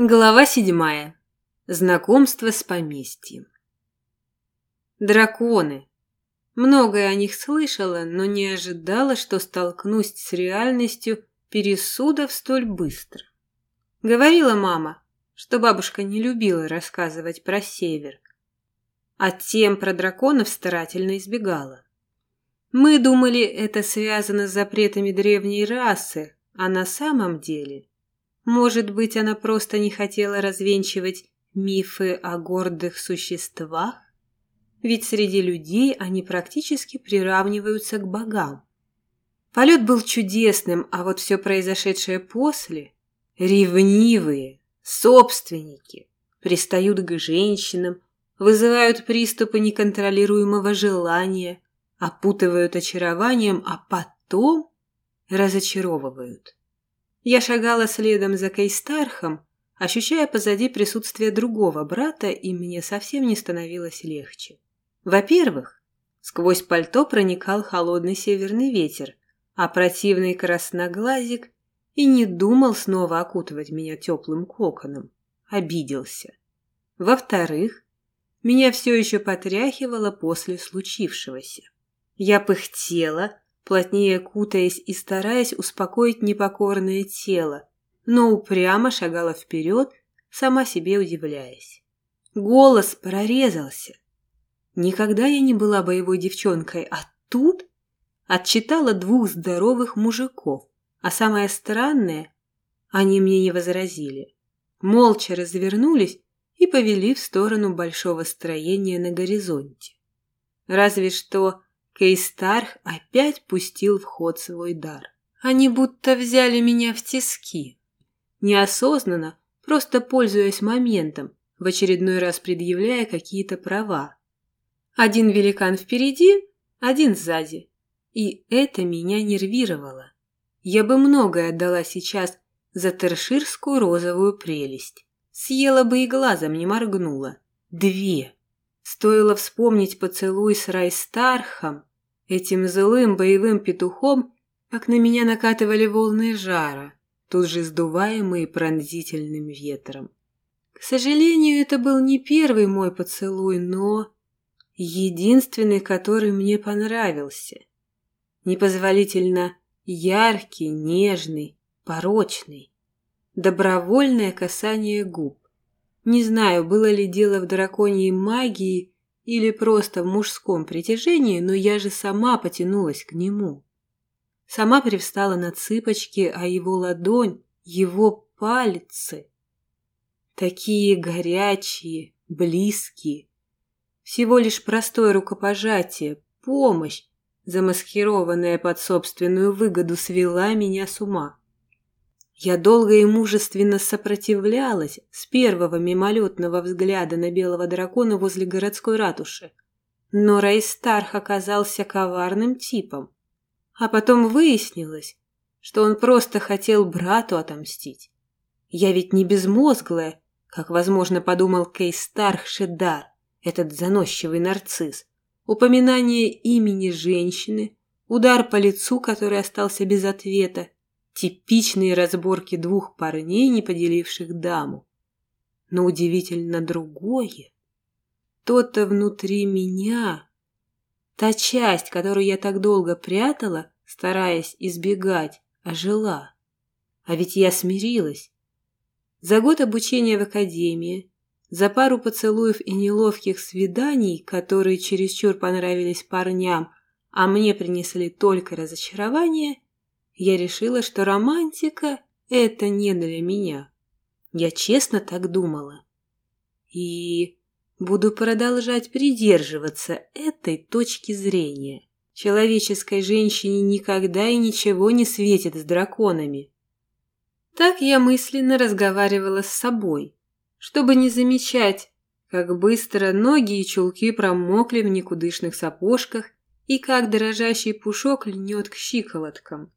Глава седьмая. Знакомство с поместьем. Драконы. Многое о них слышала, но не ожидала, что столкнусь с реальностью пересудов столь быстро. Говорила мама, что бабушка не любила рассказывать про север, а тем про драконов старательно избегала. Мы думали, это связано с запретами древней расы, а на самом деле может быть, она просто не хотела развенчивать мифы о гордых существах? Ведь среди людей они практически приравниваются к богам. Полет был чудесным, а вот все произошедшее после... Ревнивые, собственники, пристают к женщинам, вызывают приступы неконтролируемого желания, опутывают очарованием, а потом разочаровывают. Я шагала следом за Кейстархом, ощущая позади присутствие другого брата, и мне совсем не становилось легче. Во-первых, сквозь пальто проникал холодный северный ветер, а противный красноглазик и не думал снова окутывать меня теплым коконом. Обиделся. Во-вторых, меня все еще потряхивало после случившегося. Я пыхтела, плотнее кутаясь и стараясь успокоить непокорное тело, но упрямо шагала вперед, сама себе удивляясь. Голос прорезался. Никогда я не была боевой девчонкой, а тут отчитала двух здоровых мужиков, а самое странное, они мне не возразили. Молча развернулись и повели в сторону большого строения на горизонте. Разве что Кейстарх опять пустил в ход свой дар. Они будто взяли меня в тиски. Неосознанно, просто пользуясь моментом, в очередной раз предъявляя какие-то права. Один великан впереди, один сзади. И это меня нервировало. Я бы многое отдала сейчас за терширскую розовую прелесть. Съела бы и глазом не моргнула. Две. Стоило вспомнить поцелуй с Райстархом, Этим злым боевым петухом, как на меня накатывали волны жара, тут же сдуваемые пронзительным ветром. К сожалению, это был не первый мой поцелуй, но единственный, который мне понравился. Непозволительно яркий, нежный, порочный. Добровольное касание губ. Не знаю, было ли дело в драконьей магии или просто в мужском притяжении, но я же сама потянулась к нему. Сама привстала на цыпочки, а его ладонь, его пальцы. Такие горячие, близкие. Всего лишь простое рукопожатие, помощь, замаскированная под собственную выгоду, свела меня с ума. Я долго и мужественно сопротивлялась с первого мимолетного взгляда на белого дракона возле городской ратуши. Но Райстарх оказался коварным типом. А потом выяснилось, что он просто хотел брату отомстить. Я ведь не безмозглая, как, возможно, подумал Кейстарх Шедар, этот заносчивый нарцисс. Упоминание имени женщины, удар по лицу, который остался без ответа, Типичные разборки двух парней, не поделивших даму. Но удивительно другое. То-то внутри меня, та часть, которую я так долго прятала, стараясь избегать, ожила. А ведь я смирилась. За год обучения в академии, за пару поцелуев и неловких свиданий, которые чересчур понравились парням, а мне принесли только разочарование – я решила, что романтика – это не для меня. Я честно так думала. И буду продолжать придерживаться этой точки зрения. Человеческой женщине никогда и ничего не светит с драконами. Так я мысленно разговаривала с собой, чтобы не замечать, как быстро ноги и чулки промокли в никудышных сапожках и как дрожащий пушок льнет к щиколоткам.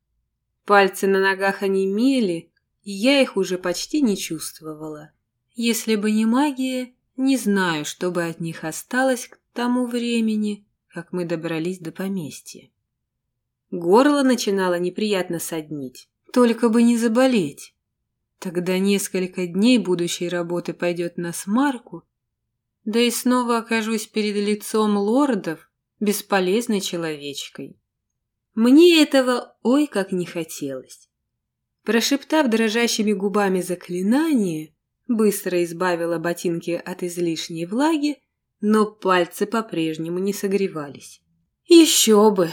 Пальцы на ногах онемели, и я их уже почти не чувствовала. Если бы не магия, не знаю, что бы от них осталось к тому времени, как мы добрались до поместья. Горло начинало неприятно соднить, только бы не заболеть. Тогда несколько дней будущей работы пойдет на смарку, да и снова окажусь перед лицом лордов бесполезной человечкой. Мне этого ой как не хотелось. Прошептав дрожащими губами заклинание, быстро избавила ботинки от излишней влаги, но пальцы по-прежнему не согревались. Еще бы!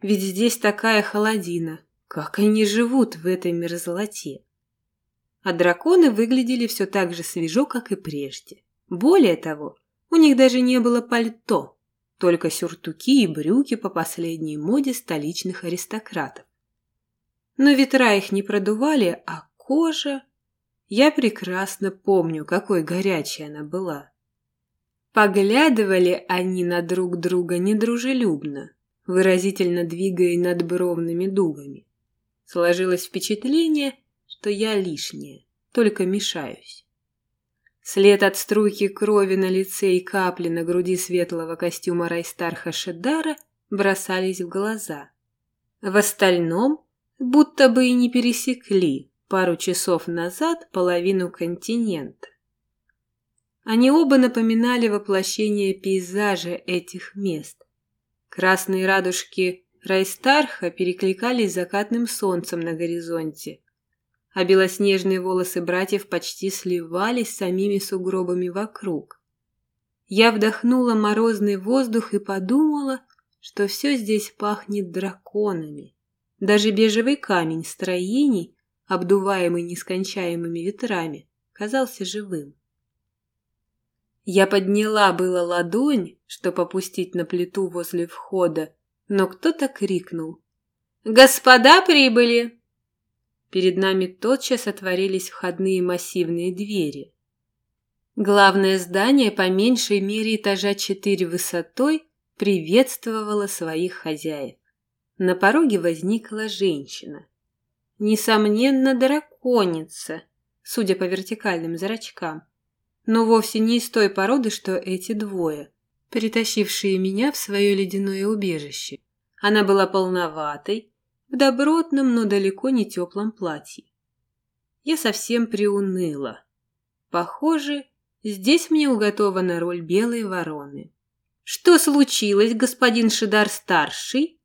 Ведь здесь такая холодина. Как они живут в этой мерзлоте? А драконы выглядели все так же свежо, как и прежде. Более того, у них даже не было пальто, только сюртуки и брюки по последней моде столичных аристократов. Но ветра их не продували, а кожа... Я прекрасно помню, какой горячей она была. Поглядывали они на друг друга недружелюбно, выразительно двигая надбровными дугами. Сложилось впечатление, что я лишняя, только мешаюсь. След от струйки крови на лице и капли на груди светлого костюма Райстарха Шедара бросались в глаза. В остальном будто бы и не пересекли пару часов назад половину континента. Они оба напоминали воплощение пейзажа этих мест. Красные радужки Райстарха перекликались с закатным солнцем на горизонте, а белоснежные волосы братьев почти сливались с самими сугробами вокруг. Я вдохнула морозный воздух и подумала, что все здесь пахнет драконами. Даже бежевый камень строений, обдуваемый нескончаемыми ветрами, казался живым. Я подняла было ладонь, чтобы опустить на плиту возле входа, но кто-то крикнул. «Господа прибыли!» Перед нами тотчас отворились входные массивные двери. Главное здание по меньшей мере этажа четыре высотой приветствовало своих хозяев. На пороге возникла женщина. Несомненно, драконица, судя по вертикальным зрачкам, но вовсе не из той породы, что эти двое, перетащившие меня в свое ледяное убежище. Она была полноватой, в добротном, но далеко не теплом платье. Я совсем приуныла. Похоже, здесь мне уготована роль белой вороны. «Что случилось, господин Шидар-старший?»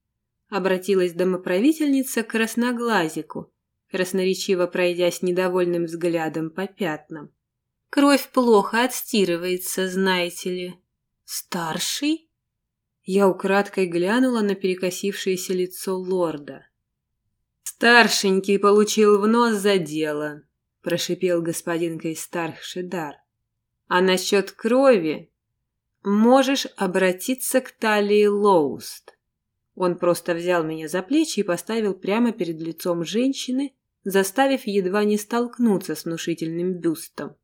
Обратилась домоправительница к красноглазику, красноречиво пройдясь недовольным взглядом по пятнам. «Кровь плохо отстирывается, знаете ли». «Старший?» Я украдкой глянула на перекосившееся лицо лорда. «Старшенький получил в нос за дело», – прошипел господин Кейстарх Шидар. «А насчет крови можешь обратиться к талии Лоуст». Он просто взял меня за плечи и поставил прямо перед лицом женщины, заставив едва не столкнуться с внушительным бюстом.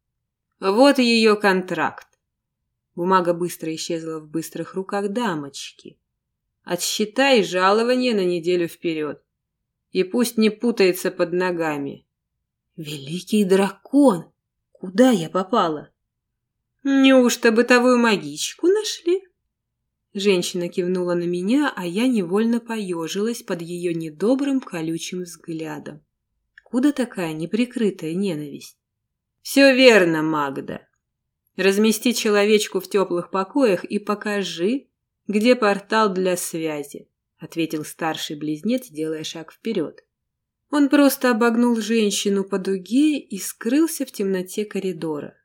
«Вот ее контракт». Бумага быстро исчезла в быстрых руках дамочки. «Отсчитай жалование на неделю вперед и пусть не путается под ногами. Великий дракон! Куда я попала? Неужто бытовую магичку нашли? Женщина кивнула на меня, а я невольно поежилась под ее недобрым колючим взглядом. Куда такая неприкрытая ненависть? Все верно, Магда. Размести человечку в теплых покоях и покажи, где портал для связи ответил старший близнец, делая шаг вперед. Он просто обогнул женщину по дуге и скрылся в темноте коридора.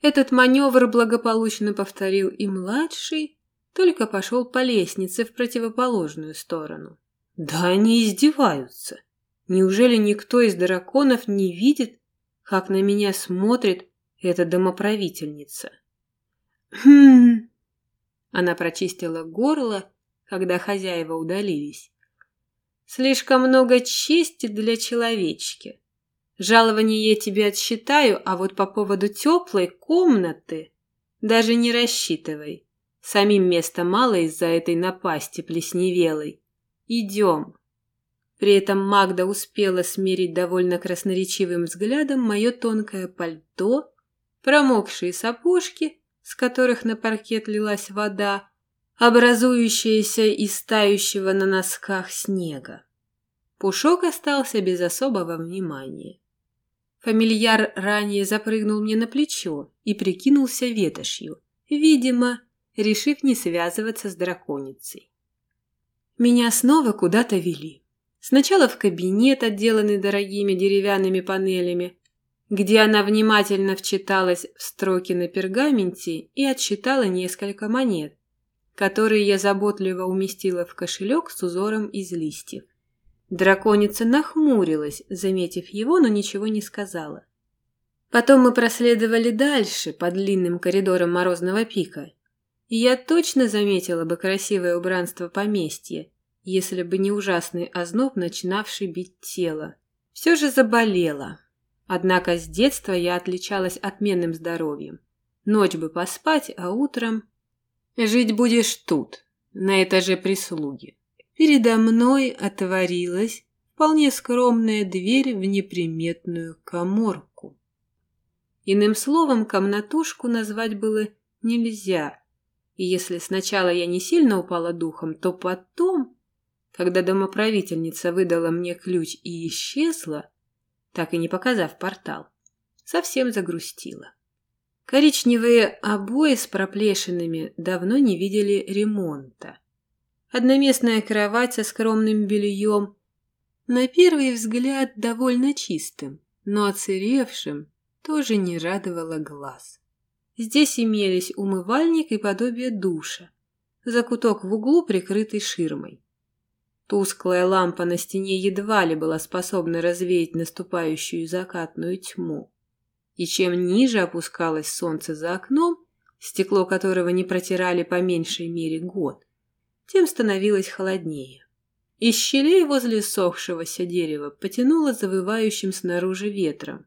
Этот маневр благополучно повторил и младший, только пошел по лестнице в противоположную сторону. Да они издеваются. Неужели никто из драконов не видит, как на меня смотрит эта домоправительница? Хм. Она прочистила горло когда хозяева удалились. Слишком много чести для человечки. Жалование я тебе отсчитаю, а вот по поводу теплой комнаты даже не рассчитывай. Самим места мало из-за этой напасти плесневелой. Идем. При этом Магда успела смерить довольно красноречивым взглядом мое тонкое пальто, промокшие сапожки, с которых на паркет лилась вода, образующаяся из тающего на носках снега. Пушок остался без особого внимания. Фамильяр ранее запрыгнул мне на плечо и прикинулся ветошью, видимо, решив не связываться с драконицей. Меня снова куда-то вели. Сначала в кабинет, отделанный дорогими деревянными панелями, где она внимательно вчиталась в строки на пергаменте и отсчитала несколько монет, которые я заботливо уместила в кошелек с узором из листьев. Драконица нахмурилась, заметив его, но ничего не сказала. Потом мы проследовали дальше, по длинным коридорам Морозного пика, и я точно заметила бы красивое убранство поместья, если бы не ужасный озноб, начинавший бить тело. Все же заболела. Однако с детства я отличалась отменным здоровьем. Ночь бы поспать, а утром... Жить будешь тут, на этаже прислуги. Передо мной отворилась вполне скромная дверь в неприметную коморку. Иным словом, комнатушку назвать было нельзя. И если сначала я не сильно упала духом, то потом, когда домоправительница выдала мне ключ и исчезла, так и не показав портал, совсем загрустила. Коричневые обои с проплешинами давно не видели ремонта. Одноместная кровать со скромным бельем, на первый взгляд довольно чистым, но оцеревшим, тоже не радовала глаз. Здесь имелись умывальник и подобие душа, закуток в углу, прикрытый ширмой. Тусклая лампа на стене едва ли была способна развеять наступающую закатную тьму. И чем ниже опускалось солнце за окном, стекло которого не протирали по меньшей мере год, тем становилось холоднее. Из щелей возле сохшегося дерева потянуло завывающим снаружи ветром.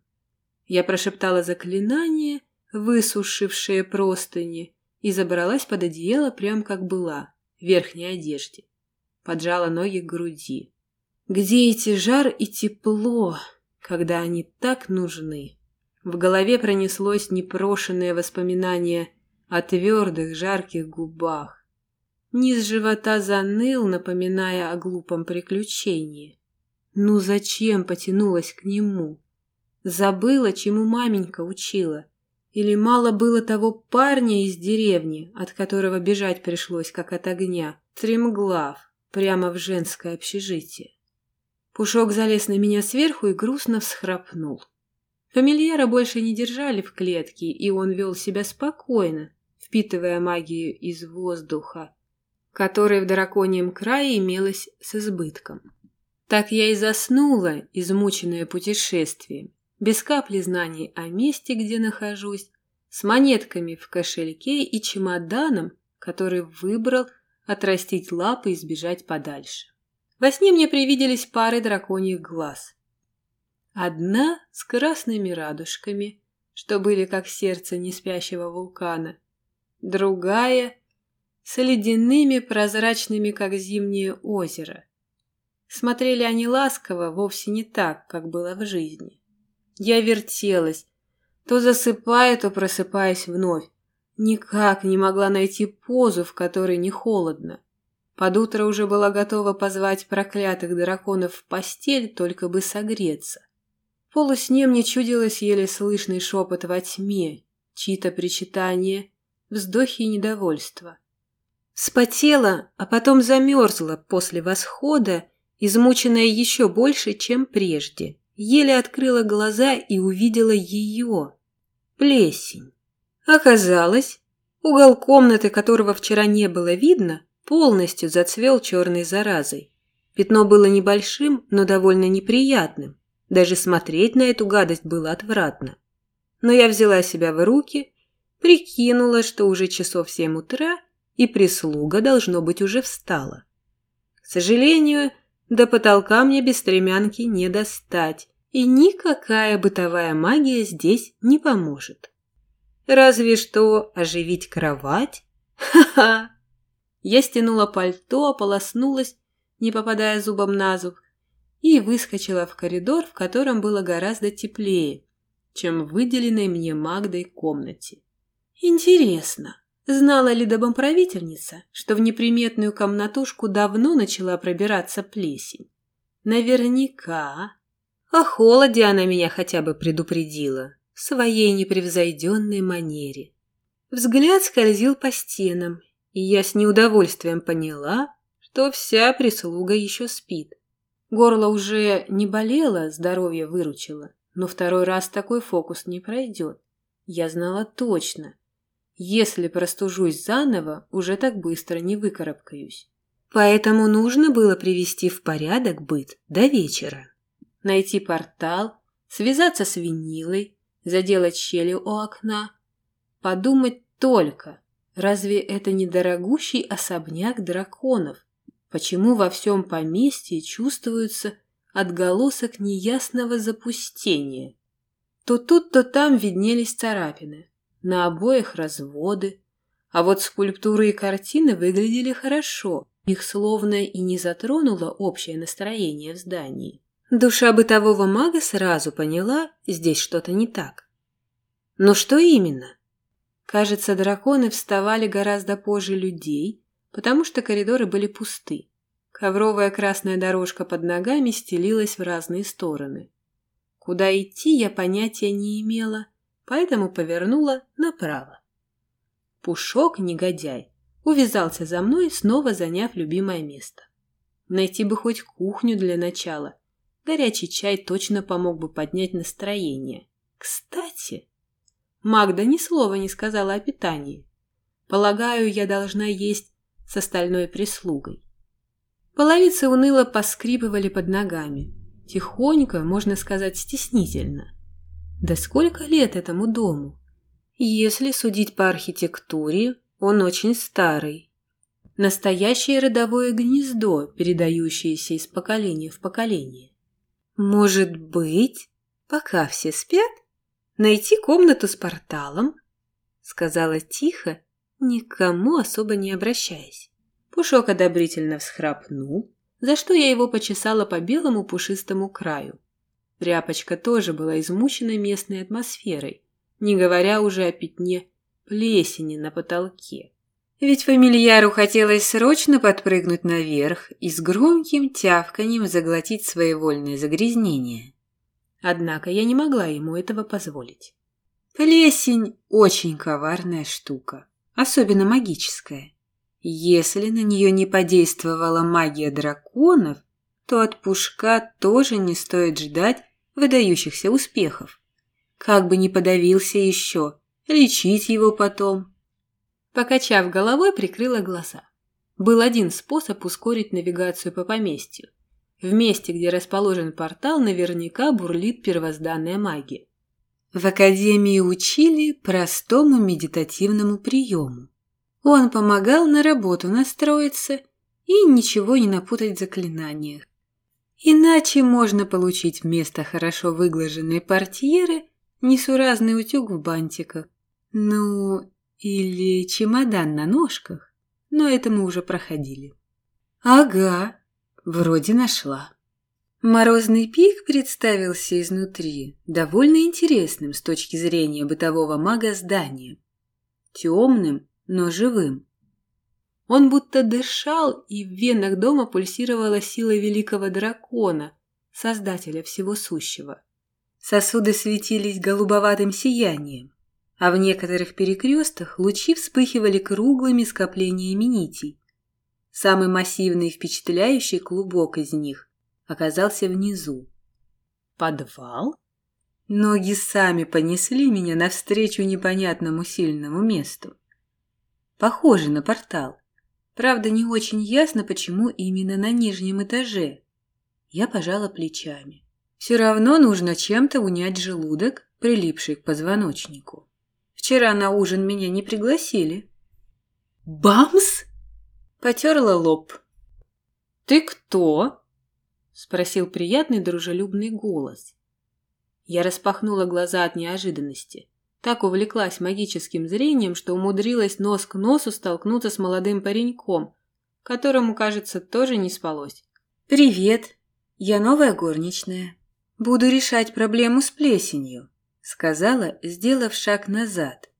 Я прошептала заклинание, высушившее простыни, и забралась под одеяло прям как была, в верхней одежде. Поджала ноги к груди. Где эти жар и тепло, когда они так нужны? В голове пронеслось непрошенное воспоминание о твердых, жарких губах. Низ живота заныл, напоминая о глупом приключении. Ну зачем потянулась к нему? Забыла, чему маменька учила. Или мало было того парня из деревни, от которого бежать пришлось, как от огня, стремглав, прямо в женское общежитие. Пушок залез на меня сверху и грустно всхрапнул. Фамильяра больше не держали в клетке, и он вел себя спокойно, впитывая магию из воздуха, которая в драконьем крае имелась с избытком. Так я и заснула, измученная путешествием, без капли знаний о месте, где нахожусь, с монетками в кошельке и чемоданом, который выбрал отрастить лапы и сбежать подальше. Во сне мне привиделись пары драконьих глаз. Одна с красными радужками, что были как сердце неспящего вулкана, другая с ледяными прозрачными, как зимнее озеро. Смотрели они ласково, вовсе не так, как было в жизни. Я вертелась, то засыпая, то просыпаясь вновь. Никак не могла найти позу, в которой не холодно. Под утро уже была готова позвать проклятых драконов в постель, только бы согреться полусне мне чудилось еле слышный шепот во тьме, чьи-то причитания, вздохи и недовольство. Спотела, а потом замерзла после восхода, измученная еще больше, чем прежде. Еле открыла глаза и увидела ее. Плесень. Оказалось, угол комнаты, которого вчера не было видно, полностью зацвел черной заразой. Пятно было небольшим, но довольно неприятным. Даже смотреть на эту гадость было отвратно. Но я взяла себя в руки, прикинула, что уже часов семь утра, и прислуга, должно быть, уже встала. К сожалению, до потолка мне без стремянки не достать, и никакая бытовая магия здесь не поможет. Разве что оживить кровать? Ха-ха! Я стянула пальто, ополоснулась, не попадая зубом на зуб, и выскочила в коридор, в котором было гораздо теплее, чем в выделенной мне Магдой комнате. Интересно, знала ли домоправительница, что в неприметную комнатушку давно начала пробираться плесень? Наверняка. О холоде она меня хотя бы предупредила в своей непревзойденной манере. Взгляд скользил по стенам, и я с неудовольствием поняла, что вся прислуга еще спит. Горло уже не болело, здоровье выручило, но второй раз такой фокус не пройдет. Я знала точно. Если простужусь заново, уже так быстро не выкарабкаюсь. Поэтому нужно было привести в порядок быт до вечера. Найти портал, связаться с винилой, заделать щели у окна. Подумать только, разве это не дорогущий особняк драконов? Почему во всем поместье чувствуется отголосок неясного запустения? То тут, то там виднелись царапины, на обоих разводы, а вот скульптуры и картины выглядели хорошо, их словно и не затронуло общее настроение в здании. Душа бытового мага сразу поняла, здесь что-то не так. Но что именно? Кажется, драконы вставали гораздо позже людей, потому что коридоры были пусты. Ковровая красная дорожка под ногами стелилась в разные стороны. Куда идти, я понятия не имела, поэтому повернула направо. Пушок, негодяй, увязался за мной, снова заняв любимое место. Найти бы хоть кухню для начала. Горячий чай точно помог бы поднять настроение. Кстати, Магда ни слова не сказала о питании. Полагаю, я должна есть с остальной прислугой. Половицы уныло поскрипывали под ногами. Тихонько, можно сказать, стеснительно. Да сколько лет этому дому? Если судить по архитектуре, он очень старый. Настоящее родовое гнездо, передающееся из поколения в поколение. Может быть, пока все спят, найти комнату с порталом? Сказала тихо, никому особо не обращаясь. Пушок одобрительно всхрапнул, за что я его почесала по белому пушистому краю. Тряпочка тоже была измучена местной атмосферой, не говоря уже о пятне плесени на потолке. Ведь фамильяру хотелось срочно подпрыгнуть наверх и с громким тявканьем заглотить своевольное загрязнение. Однако я не могла ему этого позволить. Плесень – очень коварная штука, особенно магическая. Если на нее не подействовала магия драконов, то от пушка тоже не стоит ждать выдающихся успехов. Как бы ни подавился еще, Лечить его потом. Покачав головой, прикрыла глаза. Был один способ ускорить навигацию по поместью. В месте, где расположен портал, наверняка бурлит первозданная магия. В академии учили простому медитативному приему. Он помогал на работу настроиться и ничего не напутать в заклинаниях. Иначе можно получить вместо хорошо выглаженной портьеры несуразный утюг в бантиках ну, или чемодан на ножках, но это мы уже проходили. Ага, вроде нашла. Морозный пик представился изнутри, довольно интересным с точки зрения бытового мага здания. Темным, но живым. Он будто дышал, и в венах дома пульсировала сила великого дракона, создателя всего сущего. Сосуды светились голубоватым сиянием а в некоторых перекрестках лучи вспыхивали круглыми скоплениями нитей. Самый массивный и впечатляющий клубок из них оказался внизу. Подвал? Ноги сами понесли меня навстречу непонятному сильному месту. Похоже на портал. Правда, не очень ясно, почему именно на нижнем этаже. Я пожала плечами. Все равно нужно чем-то унять желудок, прилипший к позвоночнику. Вчера на ужин меня не пригласили. Бамс? Потерла лоб. Ты кто? Спросил приятный дружелюбный голос. Я распахнула глаза от неожиданности. Так увлеклась магическим зрением, что умудрилась нос к носу столкнуться с молодым пареньком, которому, кажется, тоже не спалось. «Привет, я новая горничная. Буду решать проблему с плесенью сказала, сделав шаг назад.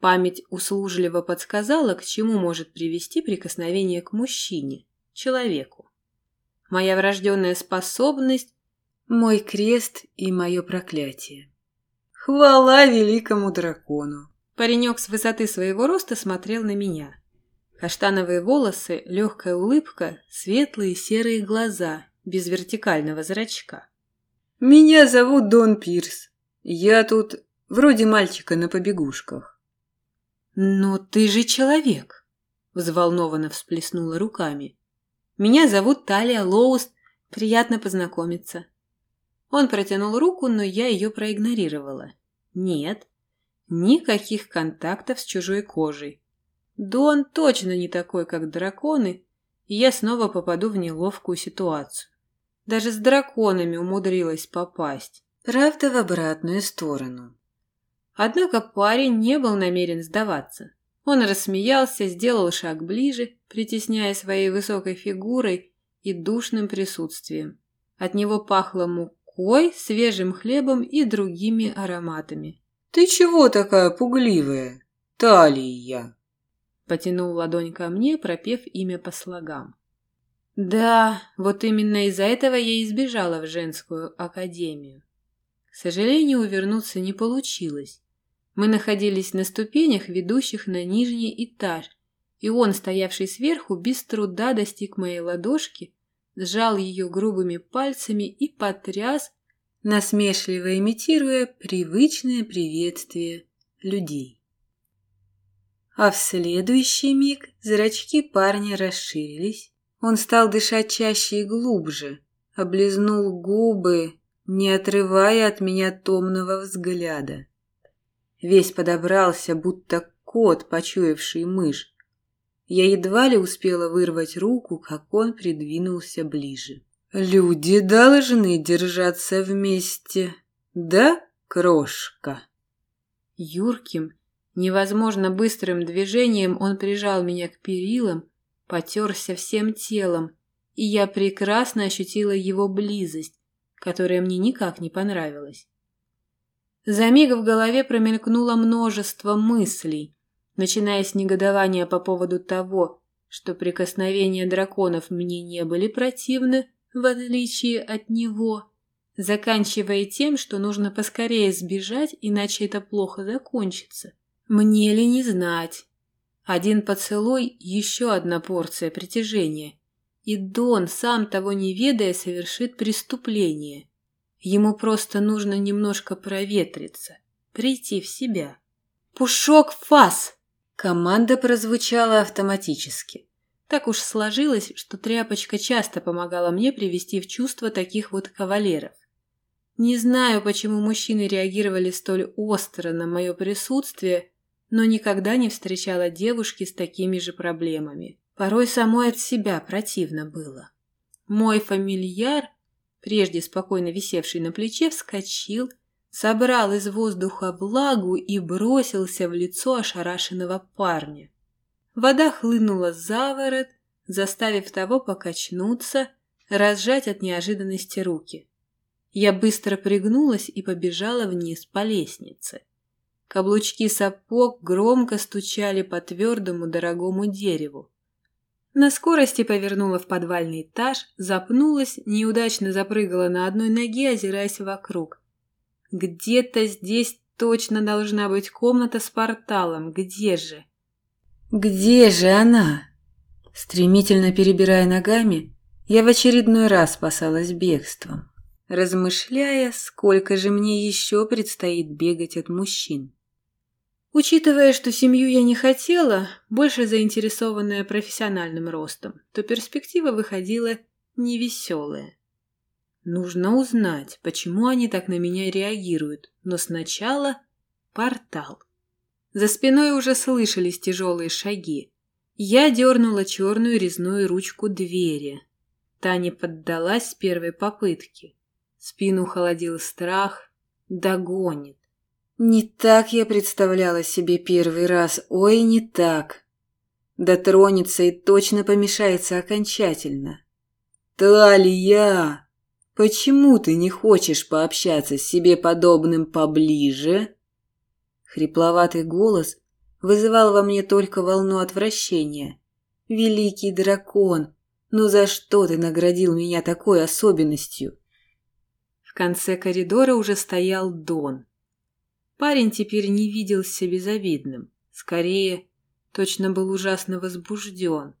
Память услужливо подсказала, к чему может привести прикосновение к мужчине, человеку. Моя врожденная способность Мой крест и мое проклятие. Хвала великому дракону. Паренек с высоты своего роста смотрел на меня. Каштановые волосы, легкая улыбка, светлые серые глаза, без вертикального зрачка. «Меня зовут Дон Пирс. Я тут вроде мальчика на побегушках». «Но ты же человек!» – взволнованно всплеснула руками. «Меня зовут Талия Лоуст. Приятно познакомиться». Он протянул руку, но я ее проигнорировала. Нет, никаких контактов с чужой кожей. Дон точно не такой, как драконы, и я снова попаду в неловкую ситуацию. Даже с драконами умудрилась попасть. Правда, в обратную сторону. Однако парень не был намерен сдаваться. Он рассмеялся, сделал шаг ближе, притесняя своей высокой фигурой и душным присутствием. От него пахло мукой, свежим хлебом и другими ароматами. «Ты чего такая пугливая? Талия!» Потянул ладонь ко мне, пропев имя по слогам. Да, вот именно из-за этого я избежала в женскую академию. К сожалению, увернуться не получилось. Мы находились на ступенях, ведущих на нижний этаж, и он, стоявший сверху, без труда достиг моей ладошки, сжал ее грубыми пальцами и потряс, насмешливо имитируя привычное приветствие людей. А в следующий миг зрачки парня расширились, он стал дышать чаще и глубже, облизнул губы, не отрывая от меня томного взгляда. Весь подобрался, будто кот, почуявший мышь. Я едва ли успела вырвать руку, как он придвинулся ближе. «Люди должны держаться вместе, да, крошка?» Юрким, невозможно быстрым движением он прижал меня к перилам, потерся всем телом, и я прекрасно ощутила его близость, которая мне никак не понравилась. За миг в голове промелькнуло множество мыслей, начиная с негодования по поводу того, что прикосновения драконов мне не были противны, в отличие от него, заканчивая тем, что нужно поскорее сбежать, иначе это плохо закончится. Мне ли не знать, один поцелуй – еще одна порция притяжения. И Дон, сам того не ведая, совершит преступление. Ему просто нужно немножко проветриться, прийти в себя. «Пушок фас!» Команда прозвучала автоматически. Так уж сложилось, что тряпочка часто помогала мне привести в чувство таких вот кавалеров. Не знаю, почему мужчины реагировали столь остро на мое присутствие, но никогда не встречала девушки с такими же проблемами. Порой самой от себя противно было. Мой фамильяр, прежде спокойно висевший на плече, вскочил, собрал из воздуха влагу и бросился в лицо ошарашенного парня. Вода хлынула за ворот, заставив того покачнуться, разжать от неожиданности руки. Я быстро пригнулась и побежала вниз по лестнице. Каблучки сапог громко стучали по твердому дорогому дереву. На скорости повернула в подвальный этаж, запнулась, неудачно запрыгала на одной ноге, озираясь вокруг. Где-то здесь точно должна быть комната с порталом. Где же? Где же она? Стремительно перебирая ногами, я в очередной раз спасалась бегством, размышляя, сколько же мне еще предстоит бегать от мужчин. Учитывая, что семью я не хотела, больше заинтересованная профессиональным ростом, то перспектива выходила невеселая. Нужно узнать, почему они так на меня реагируют, но сначала портал. За спиной уже слышались тяжелые шаги. Я дернула черную резную ручку двери. Та не поддалась с первой попытки. Спину холодил страх. Догонит. Не так я представляла себе первый раз, ой, не так. Дотронется и точно помешается окончательно. Талия, почему ты не хочешь пообщаться с себе подобным поближе? Хрипловатый голос вызывал во мне только волну отвращения. Великий дракон, ну за что ты наградил меня такой особенностью? конце коридора уже стоял Дон. Парень теперь не виделся безобидным. Скорее, точно был ужасно возбужден.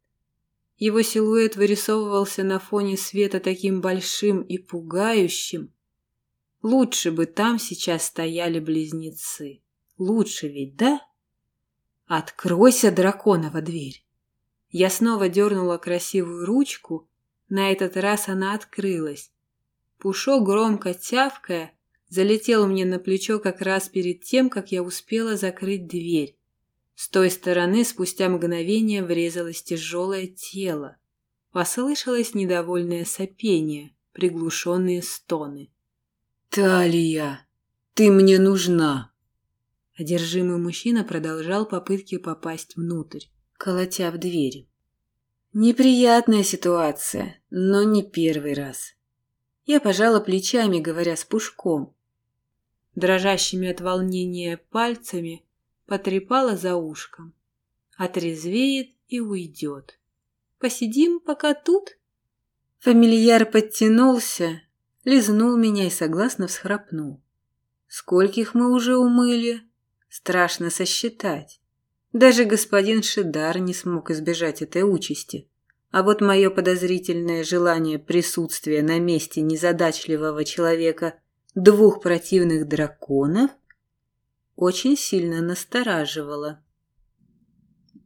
Его силуэт вырисовывался на фоне света таким большим и пугающим. Лучше бы там сейчас стояли близнецы. Лучше ведь, да? Откройся, драконова дверь. Я снова дернула красивую ручку. На этот раз она открылась. Пушок, громко тявкая, залетел мне на плечо как раз перед тем, как я успела закрыть дверь. С той стороны спустя мгновение врезалось тяжелое тело. Послышалось недовольное сопение, приглушенные стоны. «Талия, ты мне нужна!» Одержимый мужчина продолжал попытки попасть внутрь, колотя в двери. Неприятная ситуация, но не первый раз. Я пожала плечами, говоря с Пушком. Дрожащими от волнения пальцами потрепала за ушком. Отрезвеет и уйдет. Посидим пока тут. Фамильяр подтянулся, лизнул меня и согласно всхрапнул. Скольких мы уже умыли? Страшно сосчитать. Даже господин Шидар не смог избежать этой участи. А вот мое подозрительное желание присутствия на месте незадачливого человека двух противных драконов очень сильно настораживало.